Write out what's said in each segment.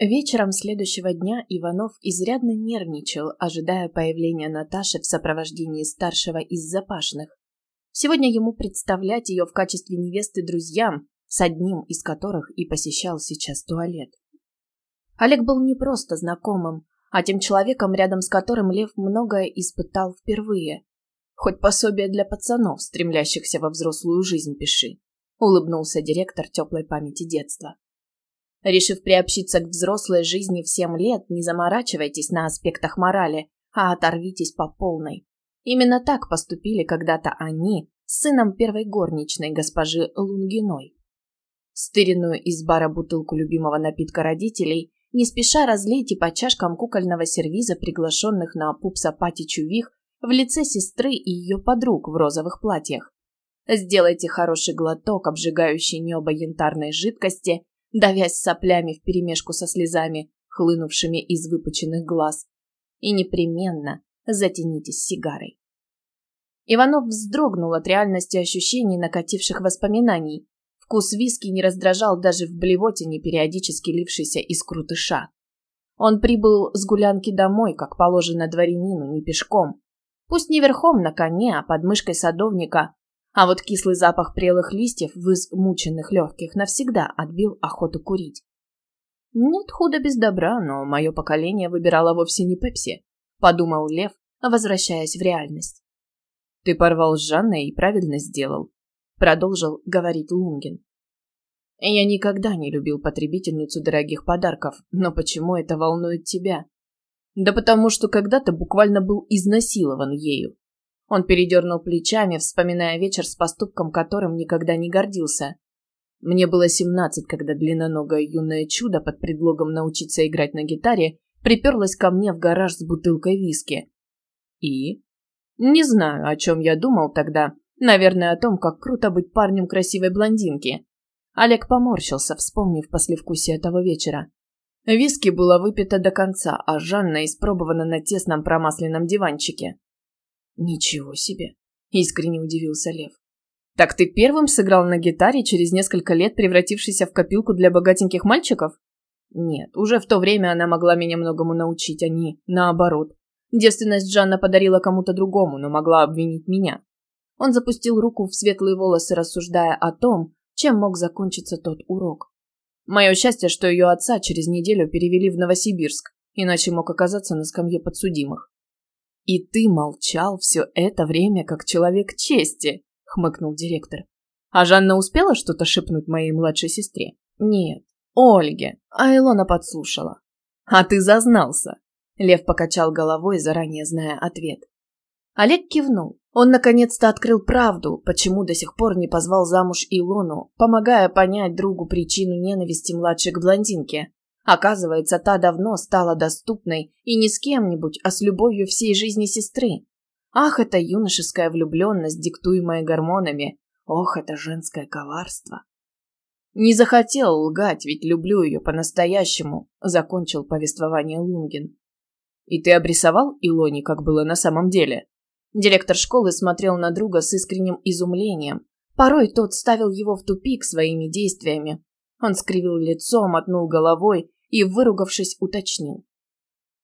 Вечером следующего дня Иванов изрядно нервничал, ожидая появления Наташи в сопровождении старшего из запашных. Сегодня ему представлять ее в качестве невесты друзьям, с одним из которых и посещал сейчас туалет. Олег был не просто знакомым, а тем человеком, рядом с которым Лев многое испытал впервые. Хоть пособие для пацанов, стремлящихся во взрослую жизнь, пиши. Улыбнулся директор теплой памяти детства. Решив приобщиться к взрослой жизни в семь лет, не заморачивайтесь на аспектах морали, а оторвитесь по полной. Именно так поступили когда-то они с сыном первой горничной госпожи Лунгиной. Стыренную из бара бутылку любимого напитка родителей не спеша разлейте по чашкам кукольного сервиза приглашенных на пупса Пати Чувих в лице сестры и ее подруг в розовых платьях. Сделайте хороший глоток обжигающей небо янтарной жидкости давясь соплями вперемешку со слезами, хлынувшими из выпученных глаз. И непременно затянитесь сигарой. Иванов вздрогнул от реальности ощущений накативших воспоминаний. Вкус виски не раздражал даже в блевотине, периодически лившейся из крутыша. Он прибыл с гулянки домой, как положено дворянину, не пешком. Пусть не верхом на коне, а под мышкой садовника, а вот кислый запах прелых листьев в измученных легких навсегда отбил охоту курить. Нет худа без добра, но мое поколение выбирало вовсе не Пепси, подумал Лев, возвращаясь в реальность. Ты порвал с Жанной и правильно сделал, продолжил говорить Лунгин. Я никогда не любил потребительницу дорогих подарков, но почему это волнует тебя? Да потому что когда-то буквально был изнасилован ею. Он передернул плечами, вспоминая вечер с поступком, которым никогда не гордился. Мне было семнадцать, когда длинноногое юное чудо под предлогом научиться играть на гитаре приперлось ко мне в гараж с бутылкой виски. И? Не знаю, о чем я думал тогда. Наверное, о том, как круто быть парнем красивой блондинки. Олег поморщился, вспомнив послевкусие этого вечера. Виски было выпито до конца, а Жанна испробована на тесном промасленном диванчике. «Ничего себе!» – искренне удивился Лев. «Так ты первым сыграл на гитаре, через несколько лет превратившийся в копилку для богатеньких мальчиков?» «Нет, уже в то время она могла меня многому научить, а не наоборот. Девственность Жанна подарила кому-то другому, но могла обвинить меня». Он запустил руку в светлые волосы, рассуждая о том, чем мог закончиться тот урок. Мое счастье, что ее отца через неделю перевели в Новосибирск, иначе мог оказаться на скамье подсудимых. «И ты молчал все это время, как человек чести», — хмыкнул директор. «А Жанна успела что-то шепнуть моей младшей сестре?» «Нет, Ольге, а Илона подслушала». «А ты зазнался», — Лев покачал головой, заранее зная ответ. Олег кивнул. Он наконец-то открыл правду, почему до сих пор не позвал замуж Илону, помогая понять другу причину ненависти младшей к блондинке. Оказывается, та давно стала доступной и не с кем-нибудь, а с любовью всей жизни сестры. Ах, это юношеская влюбленность, диктуемая гормонами. Ох, это женское коварство. Не захотел лгать, ведь люблю ее по-настоящему, закончил повествование Лунгин. И ты обрисовал Илоне, как было на самом деле? Директор школы смотрел на друга с искренним изумлением. Порой тот ставил его в тупик своими действиями, он скривил лицо, мотнул головой и, выругавшись, уточнил.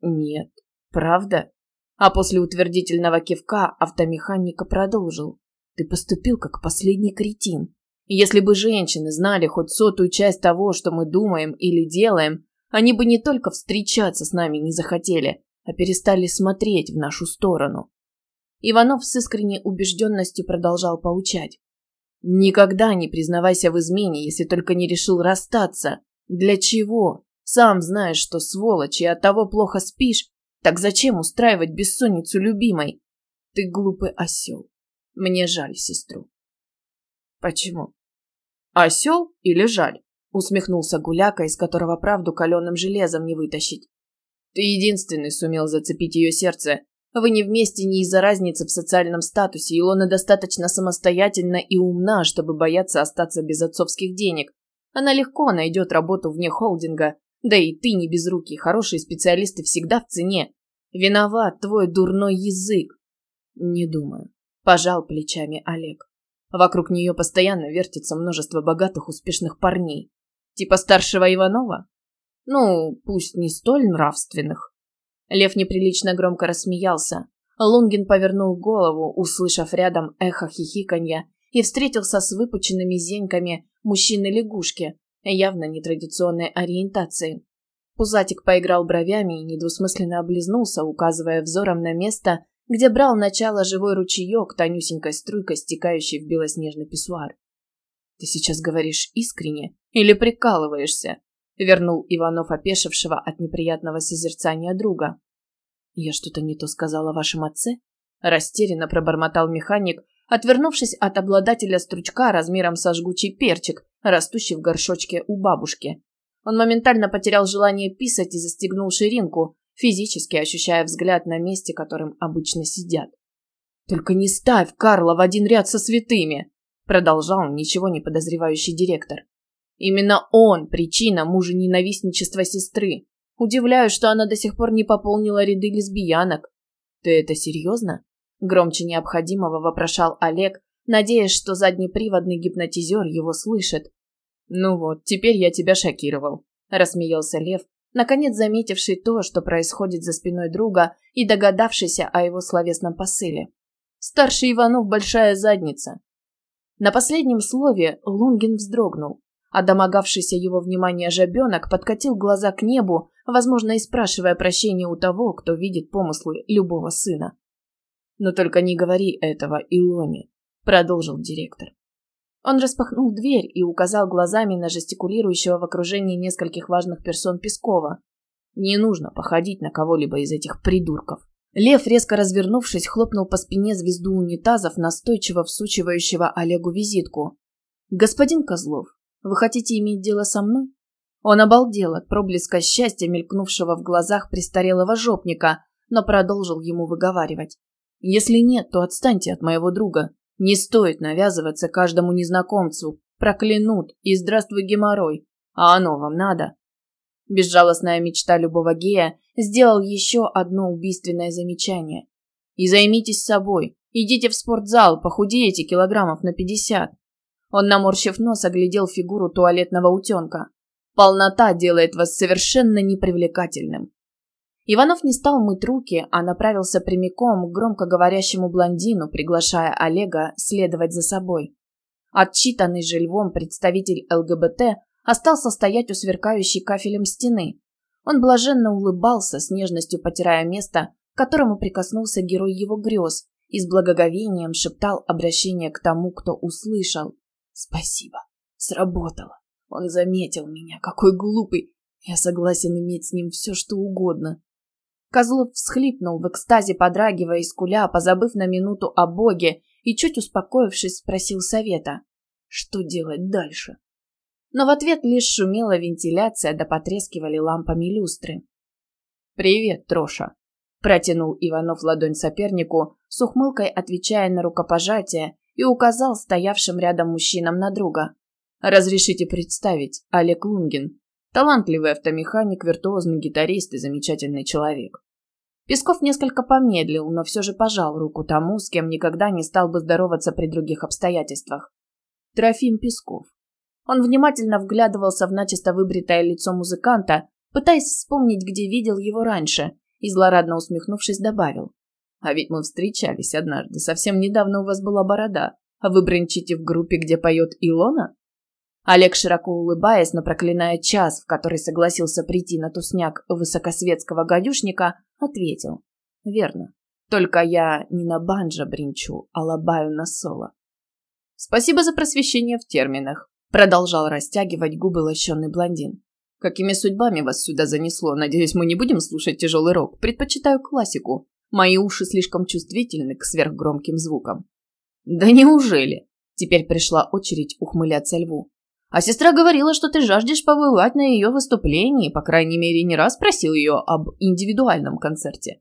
«Нет, правда?» А после утвердительного кивка автомеханика продолжил. «Ты поступил как последний кретин. Если бы женщины знали хоть сотую часть того, что мы думаем или делаем, они бы не только встречаться с нами не захотели, а перестали смотреть в нашу сторону». Иванов с искренней убежденностью продолжал поучать. Никогда не признавайся в измене, если только не решил расстаться. Для чего? Сам знаешь, что сволочь, и от того плохо спишь. Так зачем устраивать бессонницу любимой? Ты глупый осел. Мне жаль сестру. Почему? Осел или жаль? Усмехнулся Гуляка, из которого правду каленым железом не вытащить. Ты единственный сумел зацепить ее сердце, вы не вместе не из-за разницы в социальном статусе. Илона достаточно самостоятельна и умна, чтобы бояться остаться без отцовских денег. Она легко найдет работу вне холдинга. Да и ты не безрукий, хорошие специалисты всегда в цене. Виноват твой дурной язык. Не думаю. Пожал плечами Олег. Вокруг нее постоянно вертится множество богатых, успешных парней. Типа старшего Иванова? Ну, пусть не столь нравственных. Лев неприлично громко рассмеялся. Лунгин повернул голову, услышав рядом эхо хихиканья, и встретился с выпученными зеньками мужчины-лягушки, явно нетрадиционной ориентации. Пузатик поиграл бровями и недвусмысленно облизнулся, указывая взором на место, где брал начало живой ручеек, тонюсенькой струйкой, стекающей в белоснежный писсуар. «Ты сейчас говоришь искренне или прикалываешься?» — вернул Иванов опешившего от неприятного созерцания друга. «Я что-то не то сказал о вашем отце?» — растерянно пробормотал механик, отвернувшись от обладателя стручка размером со жгучий перчик, растущий в горшочке у бабушки. Он моментально потерял желание писать и застегнул ширинку, физически ощущая взгляд на месте, которым обычно сидят. «Только не ставь Карла в один ряд со святыми!» продолжал ничего не подозревающий директор. «Именно он причина мужа-ненавистничества сестры. Удивляюсь, что она до сих пор не пополнила ряды лесбиянок. Ты это серьезно? Громче необходимого вопрошал Олег, надеясь, что заднеприводный гипнотизер его слышит. «Ну вот, теперь я тебя шокировал», – рассмеялся Лев, наконец заметивший то, что происходит за спиной друга и догадавшийся о его словесном посыле. «Старший Иванов – большая задница». На последнем слове Лунгин вздрогнул, а домогавшийся его внимания жабенок подкатил глаза к небу, возможно, и спрашивая прощения у того, кто видит помыслы любого сына. «Но только не говори этого Илоне», — продолжил директор. Он распахнул дверь и указал глазами на жестикулирующего в окружении нескольких важных персон Пескова. «Не нужно походить на кого-либо из этих придурков». Лев, резко развернувшись, хлопнул по спине звезду унитазов, настойчиво всучивающего Олегу визитку. «Господин Козлов, вы хотите иметь дело со мной?» Он обалдел от проблеска счастья, мелькнувшего в глазах престарелого жопника, но продолжил ему выговаривать. Если нет, то отстаньте от моего друга. Не стоит навязываться каждому незнакомцу. Проклянут и здравствуй геморрой. А оно вам надо? Безжалостная мечта любого гея сделал еще одно убийственное замечание. И займитесь собой. Идите в спортзал, похудеете килограммов на пятьдесят. Он, наморщив нос, оглядел фигуру туалетного утенка. Полнота делает вас совершенно непривлекательным. Иванов не стал мыть руки, а направился прямиком к громко говорящему блондину, приглашая Олега следовать за собой. Отчитанный же львом представитель ЛГБТ остался стоять у сверкающей кафелем стены. Он блаженно улыбался, с нежностью потирая место, к которому прикоснулся герой его грез, и с благоговением шептал обращение к тому, кто услышал. «Спасибо. Сработало. Он заметил меня. Какой глупый. Я согласен иметь с ним все, что угодно. Козлов всхлипнул в экстазе, подрагивая из куля, позабыв на минуту о Боге, и, чуть успокоившись, спросил совета. Что делать дальше? Но в ответ лишь шумела вентиляция, да потрескивали лампами люстры. «Привет, Троша!» – протянул Иванов ладонь сопернику, с ухмылкой отвечая на рукопожатие, и указал стоявшим рядом мужчинам на друга. «Разрешите представить, Олег Лунгин, Талантливый автомеханик, виртуозный гитарист и замечательный человек. Песков несколько помедлил, но все же пожал руку тому, с кем никогда не стал бы здороваться при других обстоятельствах. Трофим Песков. Он внимательно вглядывался в начисто выбритое лицо музыканта, пытаясь вспомнить, где видел его раньше, и злорадно усмехнувшись добавил. «А ведь мы встречались однажды, совсем недавно у вас была борода, а вы бренчите в группе, где поет Илона?» Олег, широко улыбаясь, но проклиная час, в который согласился прийти на тусняк высокосветского гадюшника, ответил. «Верно. Только я не на банджо бринчу, а лобаю на соло». «Спасибо за просвещение в терминах», — продолжал растягивать губы лощеный блондин. «Какими судьбами вас сюда занесло? Надеюсь, мы не будем слушать тяжелый рок. Предпочитаю классику. Мои уши слишком чувствительны к сверхгромким звукам». «Да неужели?» Теперь пришла очередь ухмыляться льву. А сестра говорила, что ты жаждешь побывать на ее выступлении, по крайней мере, не раз просил ее об индивидуальном концерте.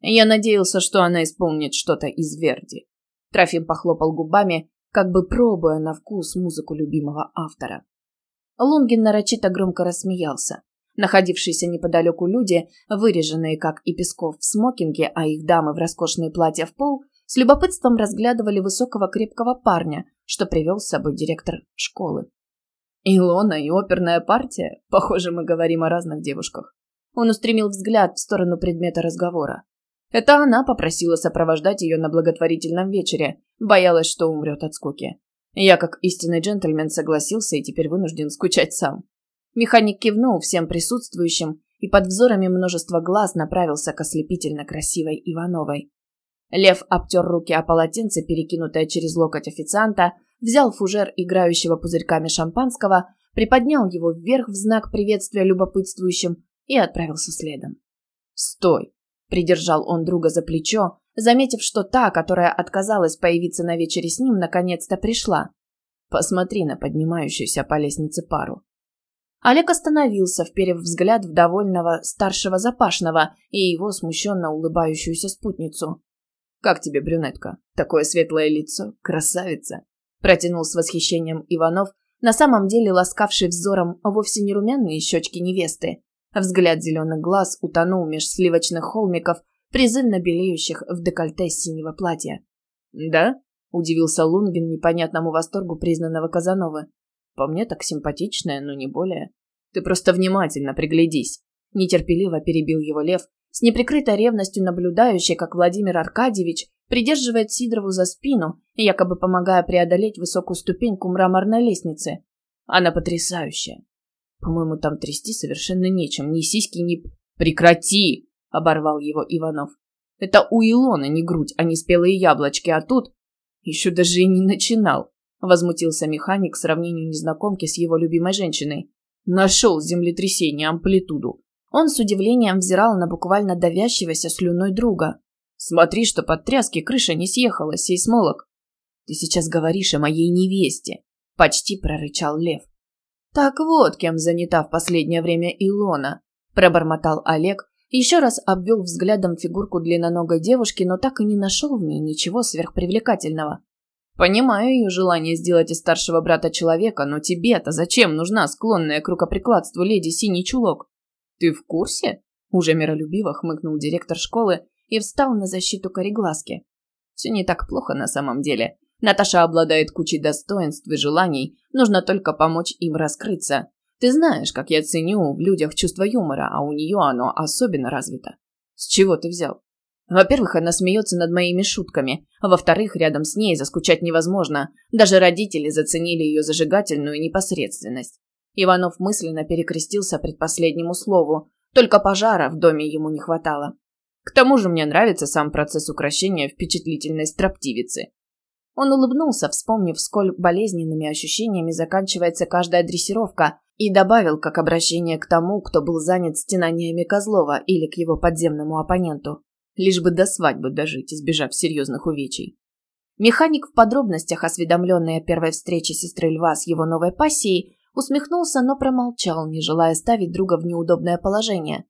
Я надеялся, что она исполнит что-то из Верди. Трофим похлопал губами, как бы пробуя на вкус музыку любимого автора. Лунгин нарочито громко рассмеялся. Находившиеся неподалеку люди, выреженные, как и Песков, в смокинге, а их дамы в роскошные платья в пол, с любопытством разглядывали высокого крепкого парня, что привел с собой директор школы. Илона и оперная партия? Похоже, мы говорим о разных девушках. Он устремил взгляд в сторону предмета разговора. Это она попросила сопровождать ее на благотворительном вечере, боялась, что умрет от скуки. Я, как истинный джентльмен, согласился и теперь вынужден скучать сам. Механик кивнул всем присутствующим и под взорами множества глаз направился к ослепительно красивой Ивановой. Лев обтер руки о полотенце, перекинутое через локоть официанта, взял фужер играющего пузырьками шампанского, приподнял его вверх в знак приветствия любопытствующим и отправился следом. «Стой!» – придержал он друга за плечо, заметив, что та, которая отказалась появиться на вечере с ним, наконец-то пришла. «Посмотри на поднимающуюся по лестнице пару». Олег остановился, вперев взгляд в довольного старшего запашного и его смущенно улыбающуюся спутницу. «Как тебе, брюнетка? Такое светлое лицо, красавица!» Протянул с восхищением Иванов, на самом деле ласкавший взором вовсе не румяные щечки невесты. Взгляд зеленых глаз утонул меж сливочных холмиков, призывно белеющих в декольте синего платья. «Да?» – удивился Лунгин непонятному восторгу признанного Казановы. «По мне так симпатичная, но не более. Ты просто внимательно приглядись». Нетерпеливо перебил его Лев, с неприкрытой ревностью наблюдающий, как Владимир Аркадьевич придерживает Сидорову за спину, якобы помогая преодолеть высокую ступеньку мраморной лестницы. Она потрясающая. По-моему, там трясти совершенно нечем. Ни сиськи, ни... Прекрати! Оборвал его Иванов. Это у Илона не грудь, а не спелые яблочки, а тут... Еще даже и не начинал. Возмутился механик сравнению незнакомки с его любимой женщиной. Нашел землетрясение амплитуду. Он с удивлением взирал на буквально давящегося слюной друга. Смотри, что под тряски крыша не съехала, сейсмолог. Ты сейчас говоришь о моей невесте, почти прорычал Лев. Так вот, кем занята в последнее время Илона, пробормотал Олег, еще раз обвел взглядом фигурку длинноногой девушки, но так и не нашел в ней ничего сверхпривлекательного. Понимаю ее желание сделать из старшего брата человека, но тебе-то зачем нужна склонная к рукоприкладству леди Синий Чулок? Ты в курсе? Уже миролюбиво хмыкнул директор школы, и встал на защиту кореглазки. Все не так плохо на самом деле. Наташа обладает кучей достоинств и желаний, нужно только помочь им раскрыться. Ты знаешь, как я ценю в людях чувство юмора, а у нее оно особенно развито. С чего ты взял? Во-первых, она смеется над моими шутками, а во-вторых, рядом с ней заскучать невозможно. Даже родители заценили ее зажигательную непосредственность. Иванов мысленно перекрестился предпоследнему слову, только пожара в доме ему не хватало. К тому же мне нравится сам процесс украшения впечатлительной строптивицы. Он улыбнулся, вспомнив, сколь болезненными ощущениями заканчивается каждая дрессировка, и добавил как обращение к тому, кто был занят стенаниями Козлова или к его подземному оппоненту. Лишь бы до свадьбы дожить, избежав серьезных увечий. Механик в подробностях, осведомленный о первой встрече сестры Льва с его новой пассией, усмехнулся, но промолчал, не желая ставить друга в неудобное положение.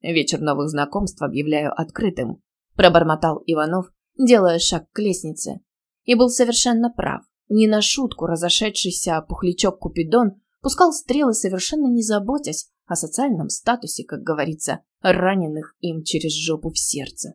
Вечер новых знакомств объявляю открытым, пробормотал Иванов, делая шаг к лестнице. И был совершенно прав. Не на шутку разошедшийся пухлячок Купидон пускал стрелы, совершенно не заботясь о социальном статусе, как говорится, раненых им через жопу в сердце.